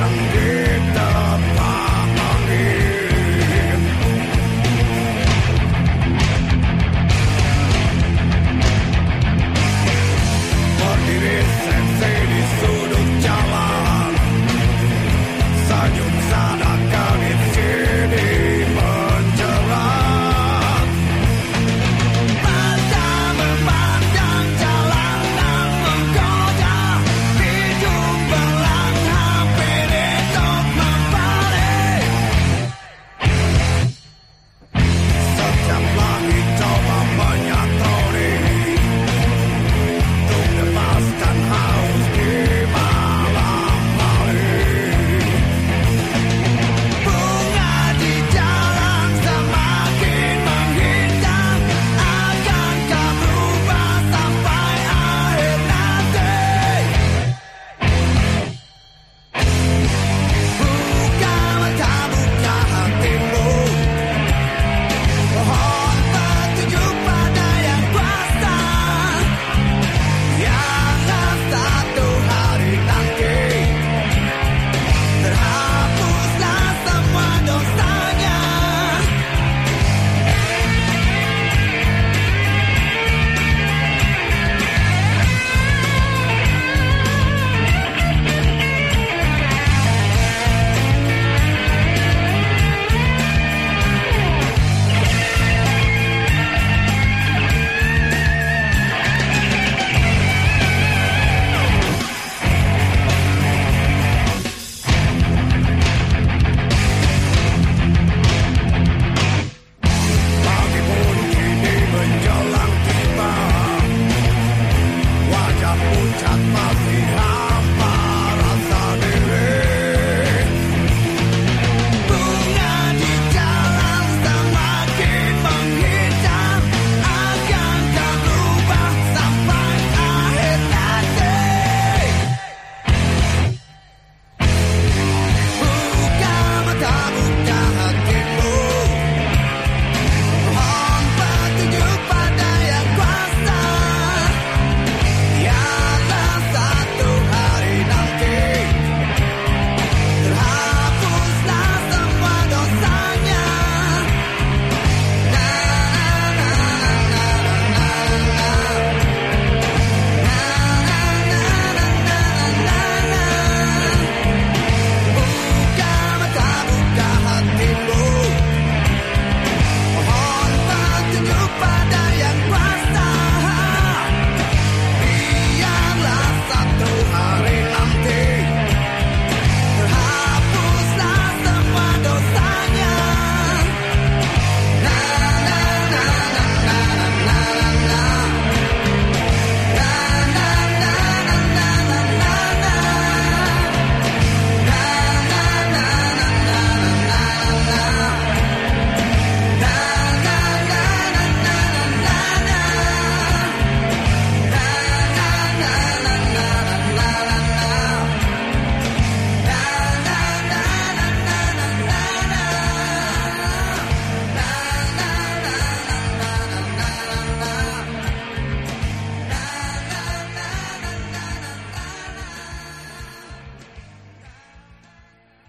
younger